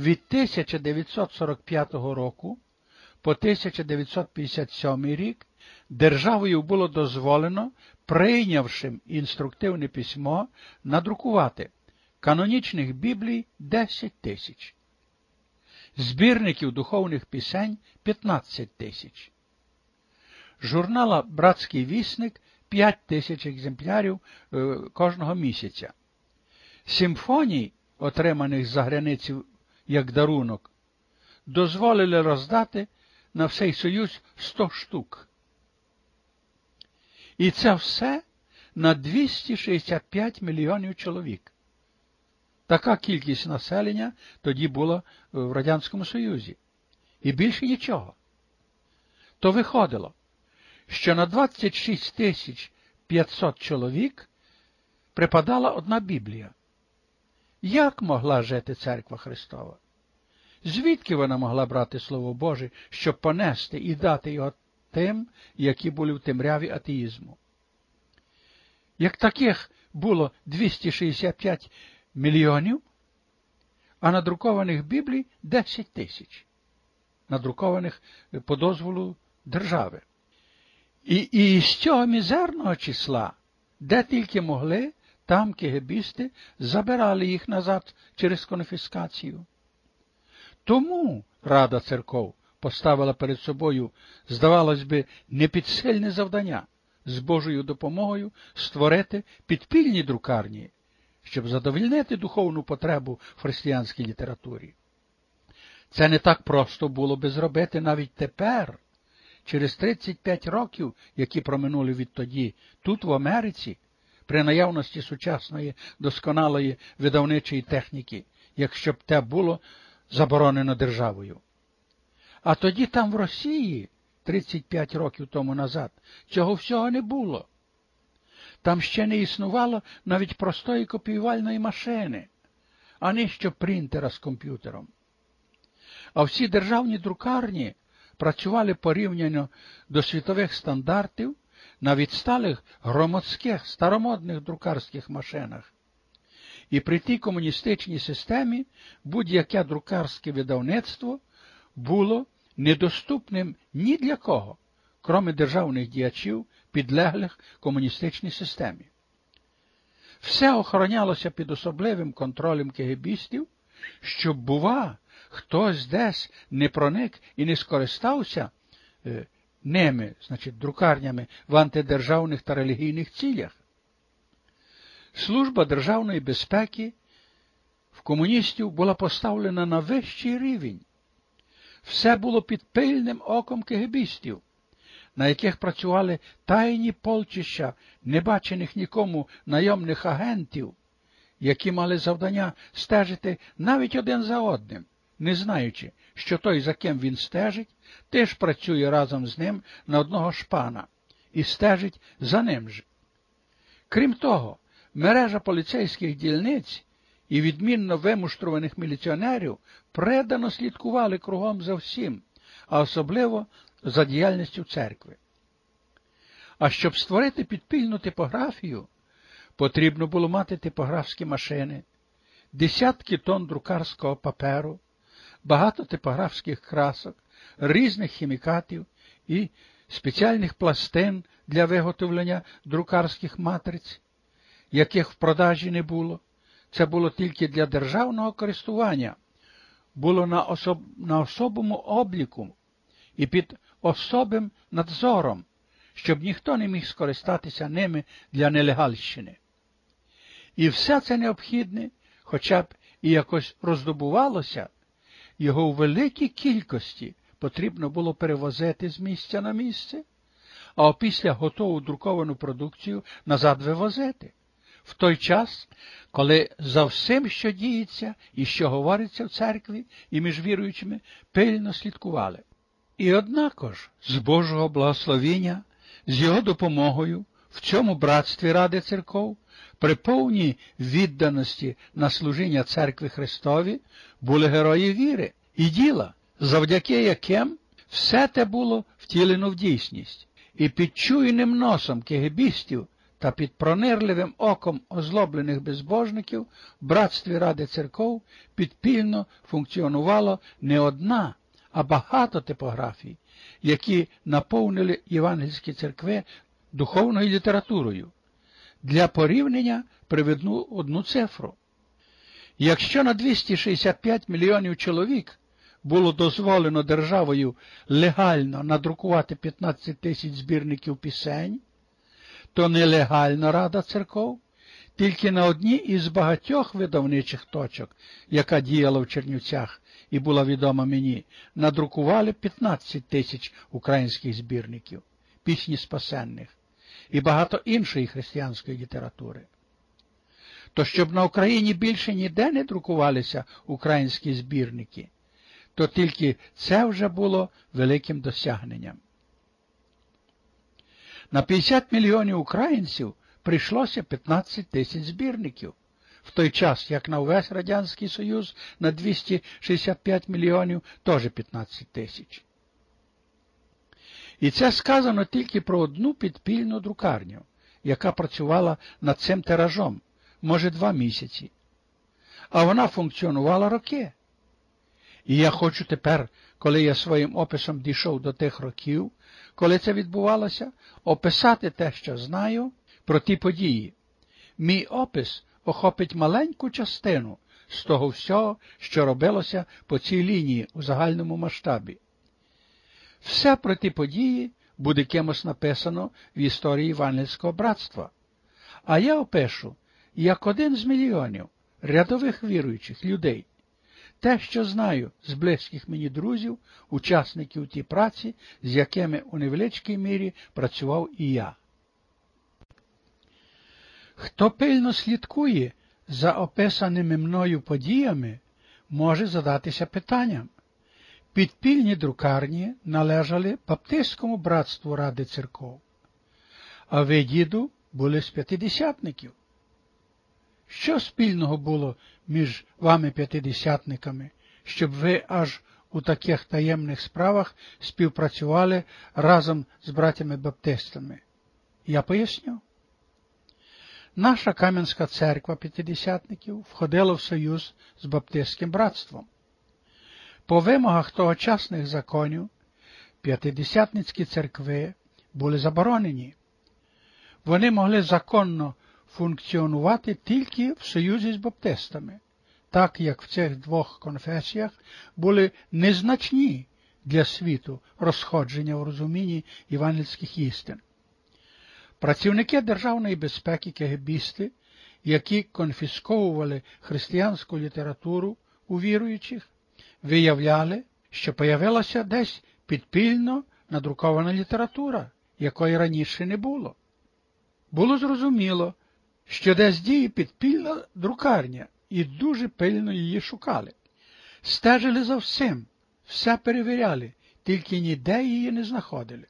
від 1945 року по 1957 рік державою було дозволено, прийнявшим інструктивне письмо, надрукувати канонічних біблій 10 тисяч, збірників духовних пісень 15 тисяч, журнала Братський вісник 5 тисяч екземплярів е, кожного місяця, симфоній, отриманих за границю як дарунок, дозволили роздати на всей Союз 100 штук. І це все на 265 мільйонів чоловік. Така кількість населення тоді була в Радянському Союзі. І більше нічого. То виходило, що на 26 тисяч 500 чоловік припадала одна Біблія. Як могла жити церква Христова? Звідки вона могла брати Слово Боже, щоб понести і дати його тим, які були в темряві атеїзму? Як таких було 265 мільйонів, а надрукованих Біблій 10 тисяч, надрукованих по дозволу держави. І, і з цього мізерного числа, де тільки могли, там кегебісти забирали їх назад через конфіскацію. Тому Рада церков поставила перед собою, здавалось би, непідсильне завдання з Божою допомогою створити підпільні друкарні, щоб задовільнити духовну потребу в християнській літературі. Це не так просто було би зробити навіть тепер, через 35 років, які проминули відтоді, тут, в Америці, при наявності сучасної досконалої видавничої техніки, якщо б те було заборонено державою. А тоді там в Росії, 35 років тому назад, цього всього не було. Там ще не існувало навіть простої копіювальної машини, а не що принтера з комп'ютером. А всі державні друкарні працювали порівняно до світових стандартів на відсталих громадських старомодних друкарських машинах. І при тій комуністичній системі будь-яке друкарське видавництво було недоступним ні для кого, кроме державних діячів, підлеглих комуністичній системі. Все охоронялося під особливим контролем кегебістів, щоб, бува, хтось десь не проник і не скористався е, ними, значить, друкарнями в антидержавних та релігійних цілях. Служба державної безпеки в комуністів була поставлена на вищий рівень. Все було під пильним оком кегебістів, на яких працювали тайні полчища небачених нікому найомних агентів, які мали завдання стежити навіть один за одним, не знаючи, що той, за ким він стежить, теж працює разом з ним на одного шпана і стежить за ним же. Крім того, мережа поліцейських дільниць і відмінно вимуштрованих міліціонерів предано слідкували кругом за всім, а особливо за діяльністю церкви. А щоб створити підпільну типографію, потрібно було мати типографські машини, десятки тонн друкарського паперу, багато типографських красок, різних хімікатів і спеціальних пластин для виготовлення друкарських матриць, яких в продажі не було. Це було тільки для державного користування, було на, особ... на особому обліку і під особим надзором, щоб ніхто не міг скористатися ними для нелегальщини. І все це необхідне, хоча б і якось роздобувалося, його у великій кількості потрібно було перевозити з місця на місце, а опісля готову друковану продукцію назад вивозити. В той час, коли за всім, що діється і що говориться в церкві і між віруючими, пильно слідкували. І однако ж, з Божого благословіння, з його допомогою, в цьому братстві Ради церков, при повній відданості на служіння церкви Христові, були герої віри і діла, завдяки яким все те було втілено в дійсність. І під чуйним носом кегебістів та під пронирливим оком озлоблених безбожників в братстві Ради церков підпільно функціонувало не одна, а багато типографій, які наповнили євангельські церкви духовною літературою. Для порівняння приведу одну цифру. Якщо на 265 мільйонів чоловік було дозволено державою легально надрукувати 15 тисяч збірників пісень, то нелегальна рада церков тільки на одній із багатьох видавничих точок, яка діяла в Чернівцях і була відома мені, надрукували 15 тисяч українських збірників, пісні спасенних і багато іншої християнської літератури. То щоб на Україні більше ніде не друкувалися українські збірники, то тільки це вже було великим досягненням. На 50 мільйонів українців прийшлося 15 тисяч збірників, в той час, як на увесь Радянський Союз на 265 мільйонів теж 15 тисяч. І це сказано тільки про одну підпільну друкарню, яка працювала над цим тиражом, може, два місяці. А вона функціонувала роки. І я хочу тепер, коли я своїм описом дійшов до тих років, коли це відбувалося, описати те, що знаю, про ті події. Мій опис охопить маленьку частину з того всього, що робилося по цій лінії у загальному масштабі. Все про ті події буде кимось написано в історії Івангельського братства. А я опишу, як один з мільйонів рядових віруючих людей, те, що знаю з близьких мені друзів, учасників ті праці, з якими у невеличкій мірі працював і я. Хто пильно слідкує за описаними мною подіями, може задатися питанням. Підпільні друкарні належали Баптистському братству Ради церков, а ви, діду, були з п'ятидесятників. Що спільного було між вами п'ятидесятниками, щоб ви аж у таких таємних справах співпрацювали разом з братями Баптистами? Я поясню. Наша Кам'янська церква п'ятидесятників входила в союз з Баптистським братством. По вимогах тогочасних законів п'ятидесятницькі церкви були заборонені. Вони могли законно функціонувати тільки в союзі з баптистами, так як в цих двох конфесіях були незначні для світу розходження у розумінні івангельських істин. Працівники державної безпеки кегебісти, які конфісковували християнську літературу у віруючих, виявляли, що появилася десь підпільно надрукована література, якої раніше не було. Було зрозуміло, що десь діє підпільна друкарня, і дуже пильно її шукали. Стежили за всім, все перевіряли, тільки ніде її не знаходили.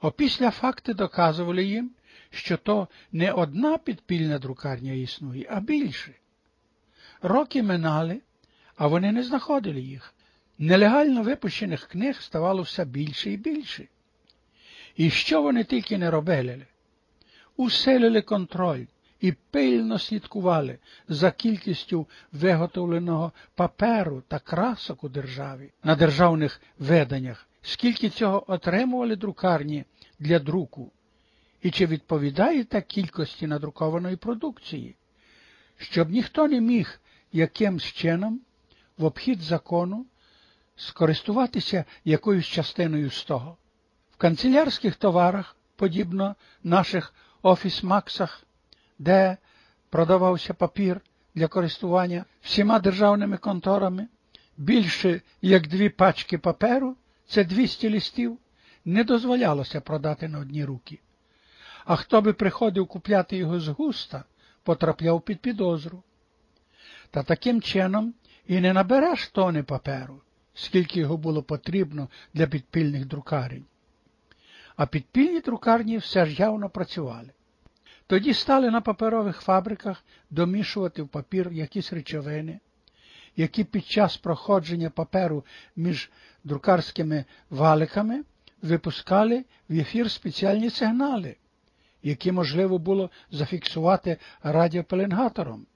Опісля факти доказували їм, що то не одна підпільна друкарня існує, а більше. Роки минали, а вони не знаходили їх. Нелегально випущених книг ставало все більше і більше. І що вони тільки не робили? Усилили контроль і пильно слідкували за кількістю виготовленого паперу та красок у державі на державних веденнях, скільки цього отримували друкарні для друку, і чи відповідає та кількості надрукованої продукції, щоб ніхто не міг якимсь чином в обхід закону скористуватися якоюсь частиною з того. В канцелярських товарах, подібно наших офіс-максах, де продавався папір для користування всіма державними конторами, більше як дві пачки паперу, це 200 листів, не дозволялося продати на одні руки. А хто би приходив купляти його з густа, потрапляв під підозру. Та таким чином і не набереш тони паперу, скільки його було потрібно для підпільних друкарень. А підпільні друкарні все ж явно працювали. Тоді стали на паперових фабриках домішувати в папір якісь речовини, які під час проходження паперу між друкарськими валиками випускали в ефір спеціальні сигнали, які можливо було зафіксувати радіопеленгатором,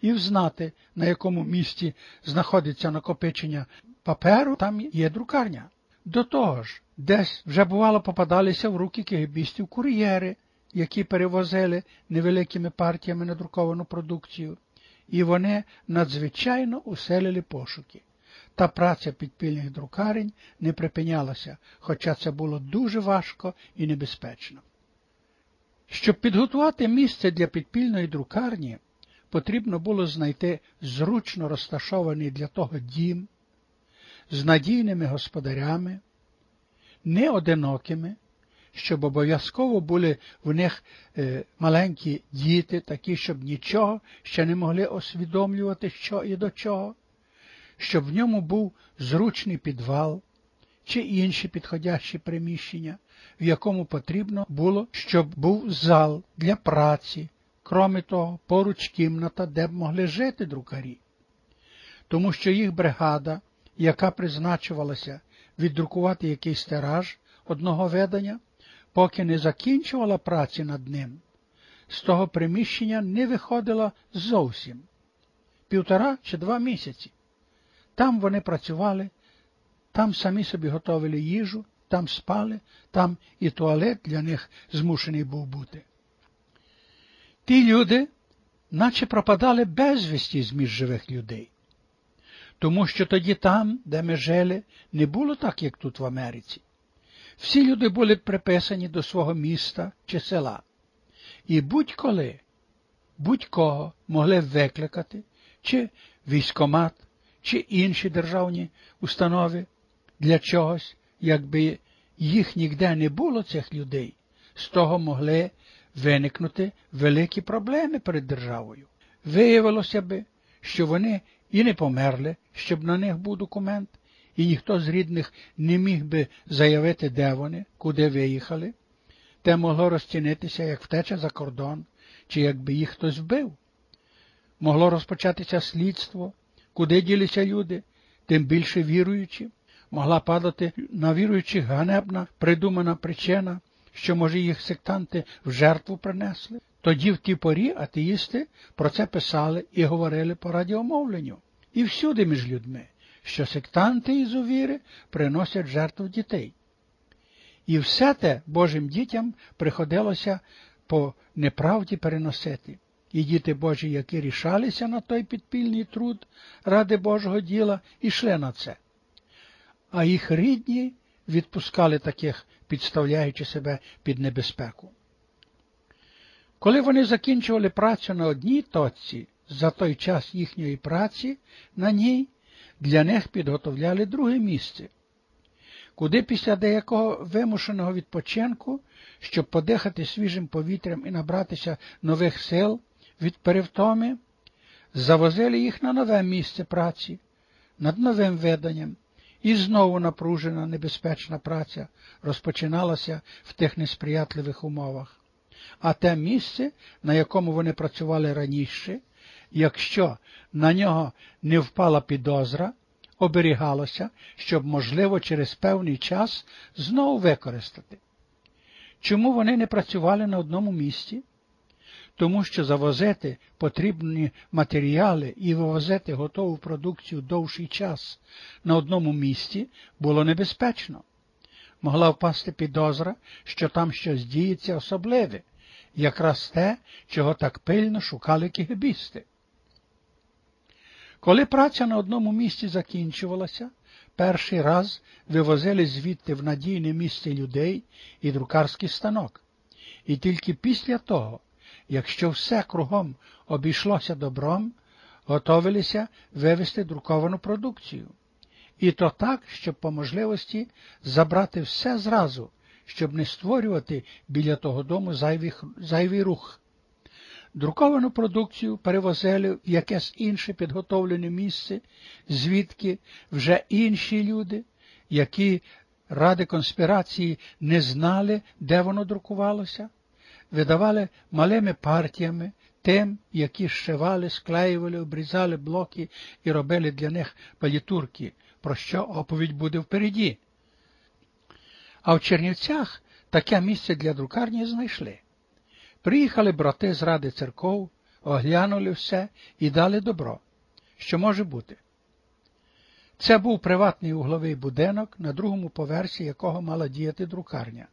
і взнати, на якому місці знаходиться накопичення паперу, там є друкарня. До того ж, десь вже бувало попадалися в руки кегебістів кур'єри, які перевозили невеликими партіями надруковану продукцію, і вони надзвичайно уселили пошуки. Та праця підпільних друкарень не припинялася, хоча це було дуже важко і небезпечно. Щоб підготувати місце для підпільної друкарні, потрібно було знайти зручно розташований для того дім з надійними господарями, неодинокими, щоб обов'язково були в них е, маленькі діти, такі, щоб нічого ще не могли усвідомлювати, що і до чого, щоб в ньому був зручний підвал чи інші підходящі приміщення, в якому потрібно було, щоб був зал для праці, кроме того, поруч кімната, де б могли жити друкарі. Тому що їх бригада, яка призначувалася віддрукувати якийсь тираж одного ведення, поки не закінчувала праці над ним, з того приміщення не виходила зовсім півтора чи два місяці. Там вони працювали, там самі собі готовили їжу, там спали, там і туалет для них змушений був бути. Ті люди, наче пропадали безвісті з між живих людей, тому що тоді там, де ми жили, не було так, як тут в Америці. Всі люди були приписані до свого міста чи села, і будь-коли, будь-кого могли викликати, чи військомат, чи інші державні установи для чогось, якби їх ніде не було цих людей, з того могли виникнути великі проблеми перед державою. Виявилося би, що вони і не померли, щоб на них був документ, і ніхто з рідних не міг би заявити, де вони, куди виїхали, те могло розцінитися як втеча за кордон, чи якби їх хтось вбив. Могло розпочатися слідство, куди ділися люди, тим більше віруючі, могла падати на віруючих ганебна придумана причина, що, може, їх сектанти в жертву принесли. Тоді в ті порі атеїсти про це писали і говорили по радіомовленню. І всюди між людьми, що сектанти із увіри приносять жертву дітей. І все те Божим дітям приходилося по неправді переносити. І діти Божі, які рішалися на той підпільний труд ради Божого діла, йшли на це. А їх рідні відпускали таких, підставляючи себе під небезпеку. Коли вони закінчували працю на одній точці, за той час їхньої праці на ній для них підготовляли друге місце, куди після деякого вимушеного відпочинку, щоб подихати свіжим повітрям і набратися нових сил від перевтоми, завозили їх на нове місце праці, над новим виданням, і знову напружена небезпечна праця розпочиналася в тих несприятливих умовах. А те місце, на якому вони працювали раніше, якщо на нього не впала підозра, оберігалося, щоб, можливо, через певний час знову використати. Чому вони не працювали на одному місці? Тому що завозити потрібні матеріали і вивозити готову продукцію довший час на одному місці було небезпечно. Могла впасти підозра, що там щось діється особливе, якраз те, чого так пильно шукали кігебісти. Коли праця на одному місці закінчувалася, перший раз вивозили звідти в надійне місце людей і друкарський станок. І тільки після того, якщо все кругом обійшлося добром, готовилися вивезти друковану продукцію. І то так, щоб по можливості забрати все зразу, щоб не створювати біля того дому зайвий, зайвий рух. Друковану продукцію перевозили в якесь інше підготовлене місце, звідки вже інші люди, які ради конспірації не знали, де воно друкувалося, видавали малими партіями тим, які зшивали, склеювали, обрізали блоки і робили для них палітурки, про що оповідь буде впереді. А в Чернівцях таке місце для друкарні знайшли. Приїхали брати з ради церков, оглянули все і дали добро, що може бути. Це був приватний угловий будинок, на другому поверсі якого мала діяти друкарня.